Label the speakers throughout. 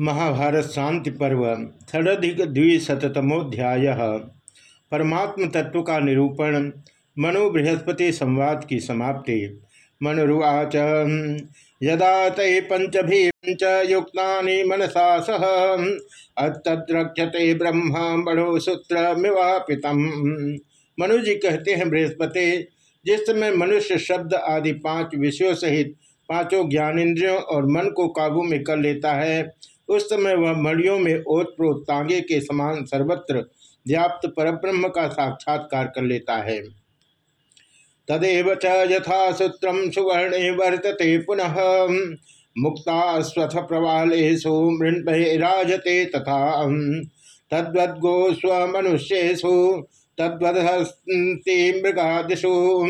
Speaker 1: महाभारत शांति पर्व, षडधिक द्विशतमोध्याय परमात्म तत्व का निरूपण, मनु बृहस्पति संवाद की समाप्ति। मनुवाच यदा तय पंचभी युक्ता मनसा सह अतद्रक्षते ब्रह्म बड़ो सूत्र मनुजी कहते हैं, बृहस्पति, जिस समय मनुष्य शब्द आदि पाँच विषयों सहित पाँचों ज्ञानेन्द्रियों और मन को काबू में कर लेता है उस समय वह मड़ियों में ओतप्रोत तांगे के समान सर्वत्र व्याप्त परब्रह्म का साक्षात्कार कर लेता है। तदेव च यथा सूत्रम सुवर्ण वर्तते पुनः। मुक्ता स्वथ प्रवालेशु मृण्भराजते तथा। तद्वद्गो स्वमनुष्यु तद्वदस्ती मृगादिषु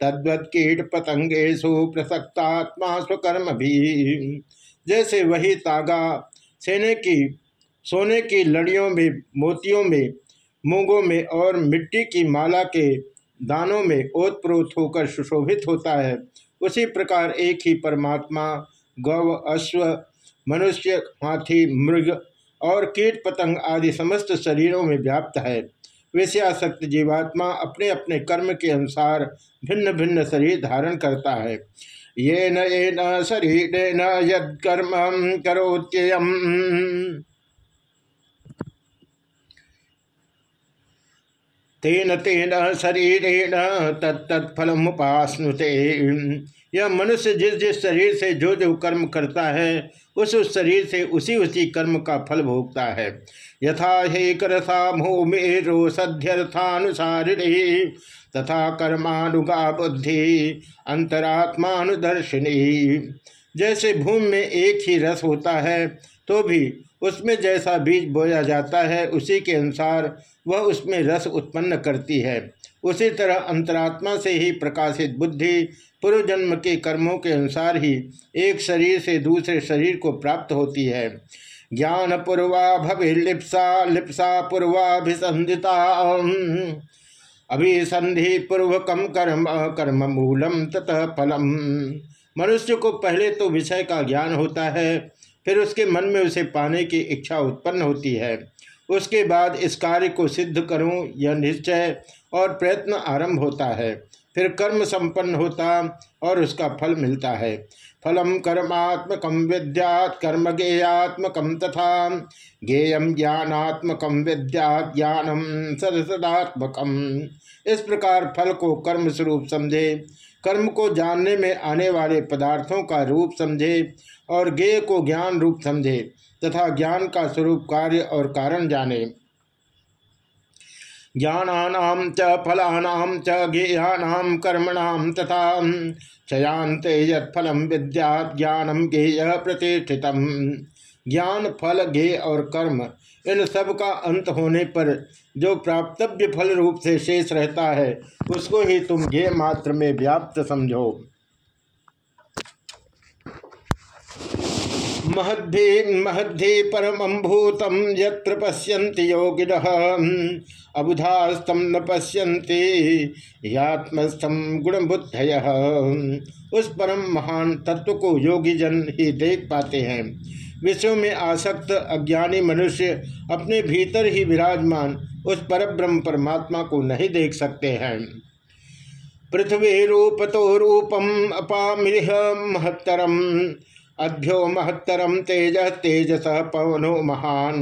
Speaker 1: तद्वत कीट पतंगेशु प्रसक्तात्मा स्वकर्म भी। जैसे वही तागा सेने की, सोने की लड़ियों में, मोतियों में, मूंगों में और मिट्टी की माला के दानों में ओतप्रोत होकर सुशोभित होता है। उसी प्रकार एक ही परमात्मा, गौ, अश्व, मनुष्य, हाथी, मृग और कीट पतंग आदि समस्त शरीरों में व्याप्त है। विषयाशक्त जीवात्मा अपने अपने कर्म के अनुसार भिन्न भिन्न शरीर धारण करता है। ये न शरीर न यम करोत्ययम। तेन तेन शरीरेण तत्फल उपासनुते। यह मनुष्य जिस जिस शरीर से जो जो कर्म करता है उस उस शरीर से उसी उसी कर्म का फल भोगता है। यथा हे भूमेरो सध्यर्थानुसारिणी तथा कर्मानुगा बुद्धि, अंतरात्मानुदर्शिनी। जैसे भूमि में एक ही रस होता है तो भी उसमें जैसा बीज बोया जाता है, उसी के अनुसार वह उसमें रस उत्पन्न करती है। उसी तरह अंतरात्मा से ही प्रकाशित बुद्धि पूर्व जन्म के कर्मों के अनुसार ही एक शरीर से दूसरे शरीर को प्राप्त होती है। ज्ञान पूर्वा भवि लिप्सा लिप्सा पूर्वाभिसंधिता अभिसंधि पूर्वकम कर्म कर्म मूलम ततः फलम। मनुष्य को पहले तो विषय का ज्ञान होता है, फिर उसके मन में उसे पाने की इच्छा उत्पन्न होती है। उसके बाद इस कार्य को सिद्ध करूँ यह निश्चय और प्रयत्न आरंभ होता है। फिर कर्म संपन्न होता और उसका फल मिलता है। फलम कर्मात्मक विद्यात, कर्म गेयात्मक तथा। गेयम ज्ञानात्मक विद्यात ज्ञानम सदसदात्मक। इस प्रकार फल को कर्म स्वरूप समझे। कर्म को जानने में आने वाले पदार्थों का रूप समझे और गेय को ज्ञान रूप समझे तथा ज्ञान का स्वरूप कार्य और कारण जाने। ज्ञानानाम च फलानाम च गेयानाम तथा क्षयांते यत्फलम विद्या ज्ञानम गेय प्रतिष्ठित ज्ञान, फल गेय और कर्म, इन सब का अंत होने पर जो प्राप्तव्य फल रूप से शेष रहता है, उसको ही तुम गेय मात्र में व्याप्त समझो। महद्धि महद्धि परम भूतम यत्र पश्यन्ति अबुधास्तम न पश्यन्ति यात्मस्थम उस परम महान तत्व को योगी जन ही देख पाते हैं। विश्व में आसक्त अज्ञानी मनुष्य अपने भीतर ही विराजमान उस परब्रह्म परमात्मा को नहीं देख सकते हैं। पृथ्वी रूप तो रूपम अपामिह महत्तरम। अभ्यो महत्तरम तेज, तेजस पवनो महान।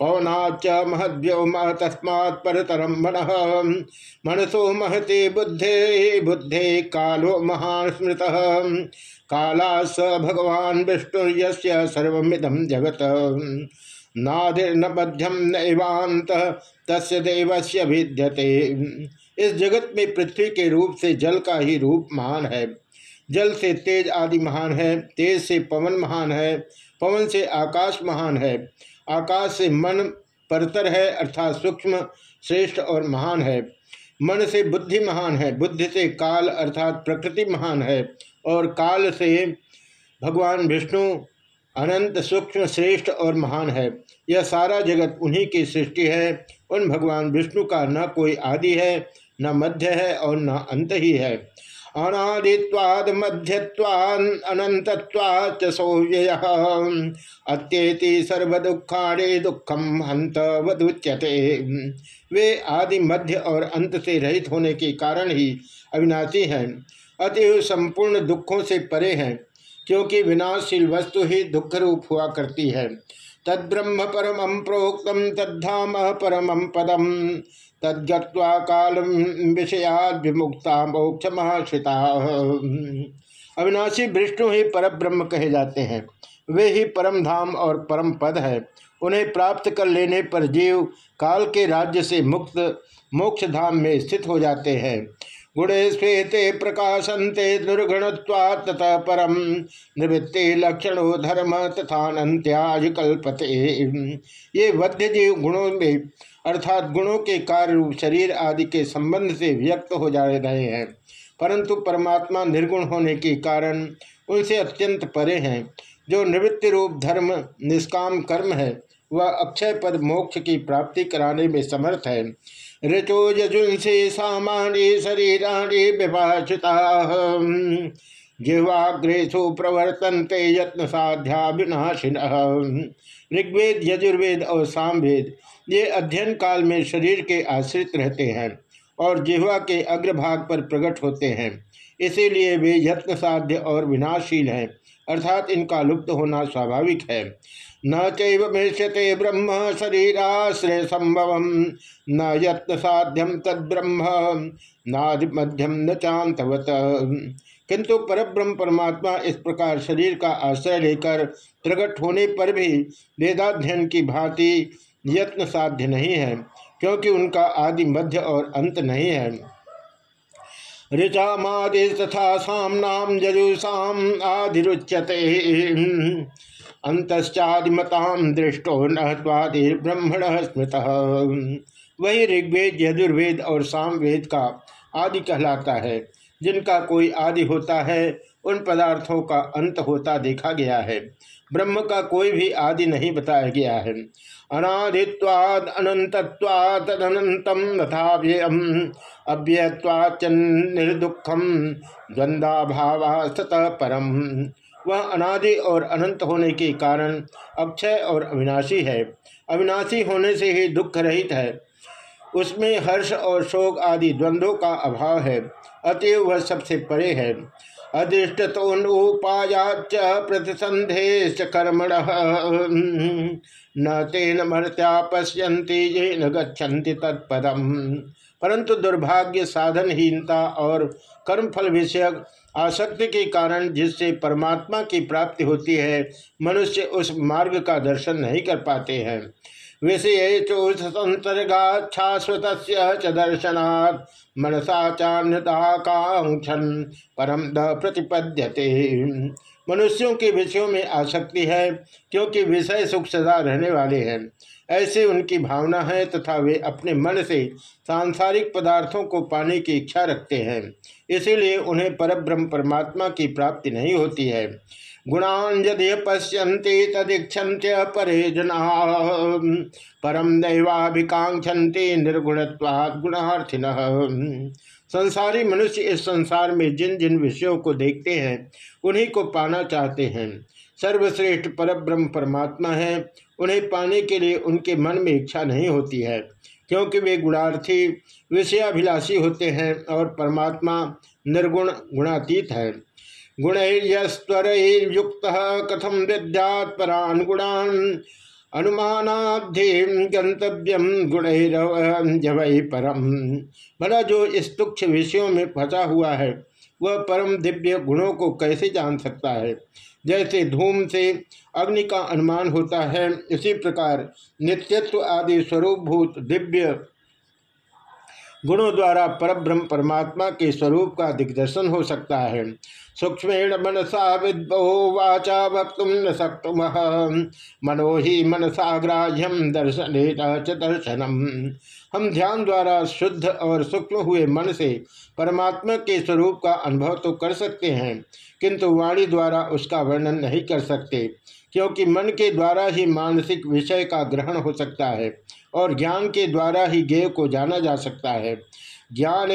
Speaker 1: पवनाच तस्मात् परतरम मन। मनसो महते बुद्धे बुद्धे कालो महान स्मृत। काला स भगवान विष्णु सर्विदम जगत। नादिर्न बध्यम नैवांत तस्य भिद्यते। इस जगत में पृथ्वी के रूप से जल का ही रूप महान है। जल से तेज आदि महान है, तेज से पवन महान है, पवन से आकाश महान है। आकाश से मन परतर है, अर्थात सूक्ष्म, श्रेष्ठ और महान है। मन से बुद्धि महान है, बुद्धि से काल, अर्थात प्रकृति महान है। और काल से भगवान विष्णु अनंत, सूक्ष्म, श्रेष्ठ और महान है। यह सारा जगत उन्हीं की सृष्टि है। उन भगवान विष्णु का न कोई आदि है, न मध्य है और न अंत ही है। अनादित्वाद मध्यत्वान् अनंतत्वाच सौव्यय अत्येति सर्व दुखाणे दुखम हंत वधुच्यते वे आदि मध्य और अंत से रहित होने के कारण ही अविनाशी हैं। अतएव संपूर्ण दुखों से परे हैं, क्योंकि विनाशील वस्तु ही दुख रूप हुआ करती है। तद्ब्रह्म परम प्रोक्तम तद्धाम परम पदम। तद्गत्वा काल विषयाद विमुक्ता मोक्ष महाश्रिता अविनाशी विष्णु ही पर ब्रह्म कहे जाते हैं। वे ही परम धाम और परम पद है। उन्हें प्राप्त कर लेने पर जीव काल के राज्य से मुक्त मोक्ष धाम में स्थित हो जाते हैं। गुणे श्वेते प्रकाशंते दुर्गुणत्वा तथा परम। निवृत्ति लक्षणो धर्म तथान्याज कल्पते। ये वध्य जीव गुणों में, अर्थात गुणों के कार्य रूप शरीर आदि के संबंध से व्यक्त हो जा रहे हैं। परंतु परमात्मा निर्गुण होने के कारण उनसे अत्यंत परे हैं। जो निवृत्ति रूप धर्म, निष्काम कर्म है, वह अक्षय पद मोक्ष की प्राप्ति कराने में समर्थ है। ऋचो यजुंसे सामान्य शरीराणी विभाषिता जिह्वाग्रेशु प्रवर्तनते यत्न साध्या विनाशिन ऋग्वेद, यजुर्वेद और सामवेद, ये अध्ययन काल में शरीर के आश्रित रहते हैं और जिह्वा के अग्रभाग पर प्रकट होते हैं। इसीलिए वे यत्न साध्य और विनाशील हैं, अर्थात इनका लुप्त होना स्वाभाविक है। न चैष्यते ब्रह्म शरीराश्रय संभव न यत्न साध्यम तद ब्रह्म नादि मध्यम न चांतवत किंतु परब्रह्म परमात्मा इस प्रकार शरीर का आश्रय लेकर प्रकट होने पर भी वेदाध्ययन की भांति यत्न साध्य नहीं है, क्योंकि उनका आदि मध्य और अंत नहीं है। ऋचामादि तथा सामनाम जजुषाम आदिरुच्यते। अंतश्चादिमताम दृष्टो नवादि ब्रह्मण स्मृत। वही ऋग्वेद, यजुर्वेद और सामवेद का आदि कहलाता है, जिनका कोई आदि होता है, उन पदार्थों का अंत होता देखा गया है। ब्रह्म का कोई भी आदि नहीं बताया गया है। अनादित्वाद अनंतत्वाद तथा व्ययम अव्ययत्वाच निर्दुखम द्वंद्भावा सतः परम। वह अनादि और अनंत होने के कारण अक्षय और अविनाशी है। अविनाशी होने से ही दुख रहित है। उसमें हर्ष और शोक आदि द्वंद्वों का अभाव है। अतएव वह सबसे परे है। अदृष्ट तो प्रतिसंधे कर्मण। न तेन मर्त्या पश्यंती ये न गच्छन्ति तत्पदम। परंतु दुर्भाग्य साधनहीनता और कर्मफल विषयक आसक्ति के कारण जिससे परमात्मा की प्राप्ति होती है, मनुष्य उस मार्ग का दर्शन नहीं कर पाते हैं। विषय चोत्सर्गाच्छाश्वत दर्शनात् मनसा चान्यताकांक्षन परम द प्रतिपद्यते। मनुष्यों के विषयों में आसक्ति है, क्योंकि विषय सुख सदा रहने वाले हैं। ऐसे उनकी भावना है तथा वे अपने मन से सांसारिक पदार्थों को पाने की इच्छा रखते हैं। इसीलिए उन्हें परब्रह्म परमात्मा की प्राप्ति नहीं होती है। गुणान यदि पश्यन्ति तदीक्षत परे जना। परम दैवाभिकांक्षन्ति निर्गुणत्वाद गुणार्थिन। संसारी मनुष्य इस संसार में जिन जिन विषयों को देखते हैं, उन्हीं को पाना चाहते हैं। सर्वश्रेष्ठ परब्रह्म परमात्मा है। उन्हें पाने के लिए उनके मन में इच्छा नहीं होती है, क्योंकि वे गुणार्थी, विषयाभिलाषी होते हैं और परमात्मा निर्गुण गुणातीत है। गुणस्वरुक्त कथम विद्यात परान गुणान अनुमानाधि गंतव्यम गुणैरवै परम। भला जो इस तुक्ष विषयों में फंसा हुआ है, वह परम दिव्य गुणों को कैसे जान सकता है? जैसे धूम से अग्नि का अनुमान होता है इसी प्रकार नित्यत्व आदि स्वरूपभूत दिव्य गुणों द्वारा परब्रह्म परमात्मा के स्वरूप का दिग्दर्शन हो सकता है। सूक्ष्मेण मनसा विद्वो वाचा वक्त न सक्तुम। मनो ही मनसा ग्राह्यम दर्शन दर्शनम। हम ध्यान द्वारा शुद्ध और सूक्ष्म हुए मन से परमात्मा के स्वरूप का अनुभव तो कर सकते हैं, किंतु वाणी द्वारा उसका वर्णन नहीं कर सकते, क्योंकि मन के द्वारा ही मानसिक विषय का ग्रहण हो सकता है। और ज्ञान के द्वारा ही ज्ञेय को जाना जा सकता है। ज्ञान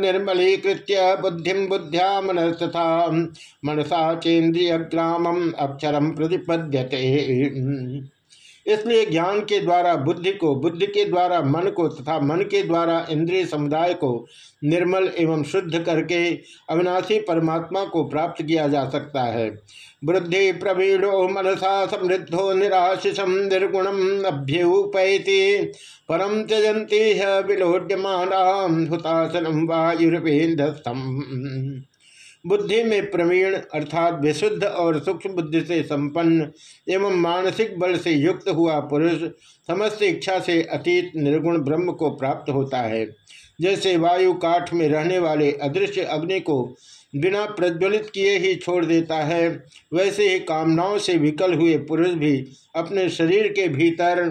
Speaker 1: निर्मलीकृत बुद्धि बुद्धिया मन तथा मनसा चेन्द्रिय ग्रामम अक्षरम प्रतिपद्यते। इसलिए ज्ञान के द्वारा, बुद्धि को, बुद्धि के द्वारा, मन को तथा मन के द्वारा, इंद्रिय समुदाय को निर्मल एवं शुद्ध करके अविनाशी परमात्मा को प्राप्त किया जा सकता है। बुद्धि प्रवीणो मनसा समृद्धो निराशिषम निर्गुणम अभ्युपैति। परम त्यजंती है विलोड्यमान हुतासनम वायुर्वेदस्थम बुद्धि में प्रवीण अर्थात विशुद्ध और सूक्ष्म बुद्धि से संपन्न एवं मानसिक बल से युक्त हुआ पुरुष समस्त इच्छा से अतीत निर्गुण ब्रह्म को प्राप्त होता है। जैसे वायु काठ में रहने वाले अदृश्य अग्नि को बिना प्रज्वलित किए ही छोड़ देता है, वैसे ही कामनाओं से विकल हुए पुरुष भी अपने शरीर के भीतर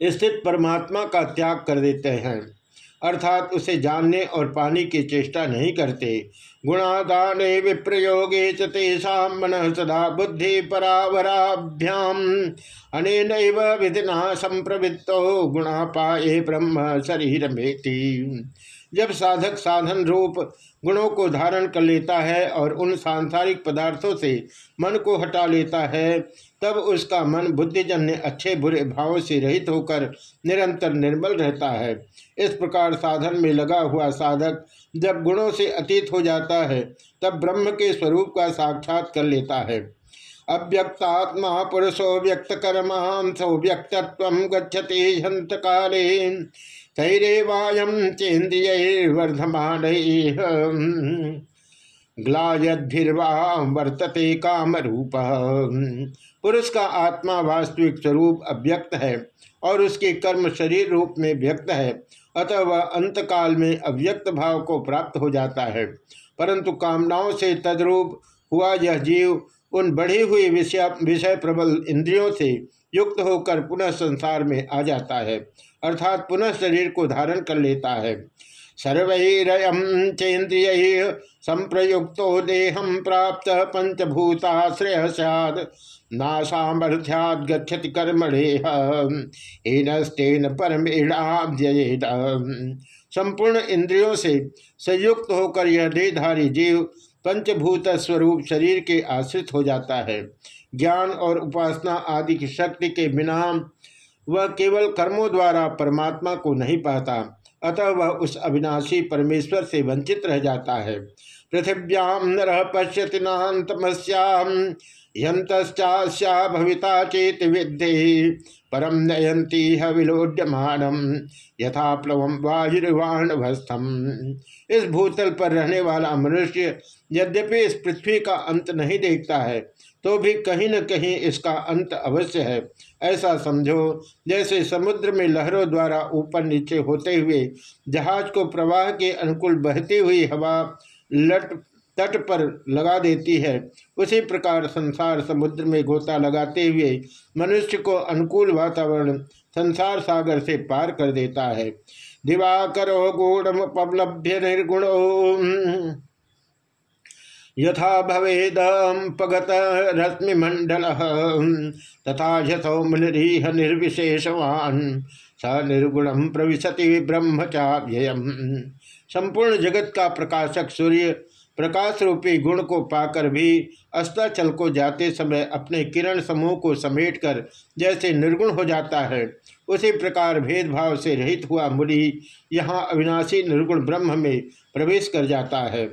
Speaker 1: स्थित परमात्मा का त्याग कर देते हैं। अर्थात उसे जानने और पाने की चेष्टा नहीं करते। गुणादान विप्रयोगे चेषा मन सदा बुद्धि परावराभ्याम अनेन विधिना संप्रवृत्तो गुणा पाए ब्रह्म शरीर में जब साधक साधन रूप गुणों को धारण कर लेता है और उन सांसारिक पदार्थों से मन को हटा लेता है, तब उसका मन बुद्धिजन्य, अच्छे बुरे भावों से रहित होकर निरंतर निर्मल रहता है। इस प्रकार साधन में लगा हुआ साधक जब गुणों से अतीत हो जाता है, तब ब्रह्म के स्वरूप का साक्षात कर लेता है। अव्यक्तात्मा पुरुषो व्यक्त कर्मांसो व्यक्तत्व गच्छति हंत काले तैरेवायम चेन्द्रियर्वर्धमान ग्लायद्भिर्वा वर्तते काम रूप पुरुष का आत्मा वास्तविक स्वरूप अव्यक्त है और उसके कर्म शरीर रूप में व्यक्त है, अतः वह अंतकाल में अव्यक्त भाव को प्राप्त हो जाता है। परंतु कामनाओं से तद्रूप हुआ यह जीव उन बढ़ी हुई विषय विषय प्रबल इंद्रियों से युक्त होकर पुनः संसार में आ जाता है। अर्थात पुनः शरीर को धारण कर लेता है। सर्वैरयम चेन्द्रिय संप्रयुक्तो देहम प्राप्त पंचभूताश्रय सद नासामर्थ्याद गच्छति कर्मणेह। एनस्तेन परमेणाव्ययेत संपूर्ण इंद्रियों से संयुक्त होकर यह देहधारी जीव पंचभूत स्वरूप शरीर के आश्रित हो जाता है। ज्ञान और उपासना आदि की शक्ति के बिना वह केवल कर्मों द्वारा परमात्मा को नहीं पाता, अतः वह उस अविनाशी परमेश्वर से वंचित रह जाता है। पृथिव्याम नर पश्यति नान्तमस्याम भविता चेत विद्धि परम नयंती विलोड्यमानम, यथा प्लवम वायुर्वाणभस्थम इस भूतल पर रहने वाला मनुष्य यद्यपि इस पृथ्वी का अंत नहीं देखता है तो भी कहीं न कहीं इसका अंत अवश्य है। ऐसा समझो, जैसे समुद्र में लहरों द्वारा ऊपर नीचे होते हुए जहाज़ को प्रवाह के अनुकूल बहती हुई हवा लट, तट पर लगा देती है, उसी प्रकार संसार समुद्र में गोता लगाते हुए मनुष्य को अनुकूल वातावरण संसार सागर से पार कर देता है। दिवाकरो गुणम पवलभ्य निर्गुणो। यथा भवेद पगत रश्मिमंडल तथा यथो मुनिरीह निर्विशेषवान। स निर्गुणम प्रविशति ब्रह्मचाव्ययम संपूर्ण जगत का प्रकाशक सूर्य प्रकाश रूपी गुण को पाकर भी अस्ताचल को जाते समय अपने किरण समूह को समेटकर जैसे निर्गुण हो जाता है, उसी प्रकार भेदभाव से रहित हुआ मुनि यहाँ अविनाशी निर्गुण ब्रह्म में प्रवेश कर जाता है।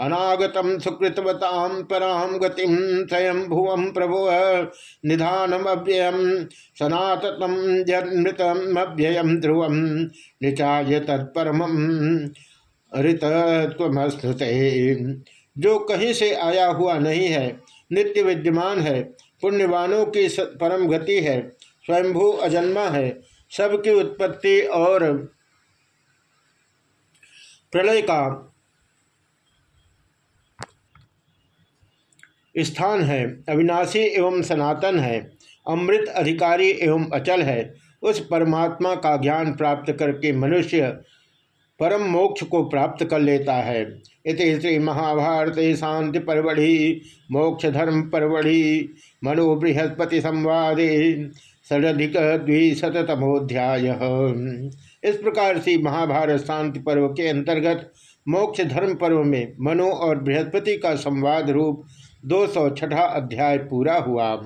Speaker 1: अनागतम सुकृतवताम पराम गतिम स्वयं भुवम प्रभु निधानम अव्ययम सनाततम जन्मृतम अव्ययम ध्रुवम निचाय तत्परम ऋतत्वमस्तुते जो कहीं से आया हुआ नहीं है, नित्य विद्यमान है, पुण्यवानों की परम गति है, स्वयंभू अजन्मा है, सबकी उत्पत्ति और प्रलय का स्थान है। अविनाशी एवं सनातन है। अमृत अधिकारी एवं अचल है। उस परमात्मा का ज्ञान प्राप्त करके मनुष्य परम मोक्ष को प्राप्त कर लेता है। इति श्री महाभारत शांति परवढ़ि मोक्ष धर्म परवढ़ि मनो बृहस्पति संवादे, षडधिक द्विशतमोध्याय इस प्रकार से महाभारत शांति पर्व के अंतर्गत मोक्ष धर्म पर्व में मनु और बृहस्पति का संवाद रूप दो सौ छठा अध्याय पूरा हुआ।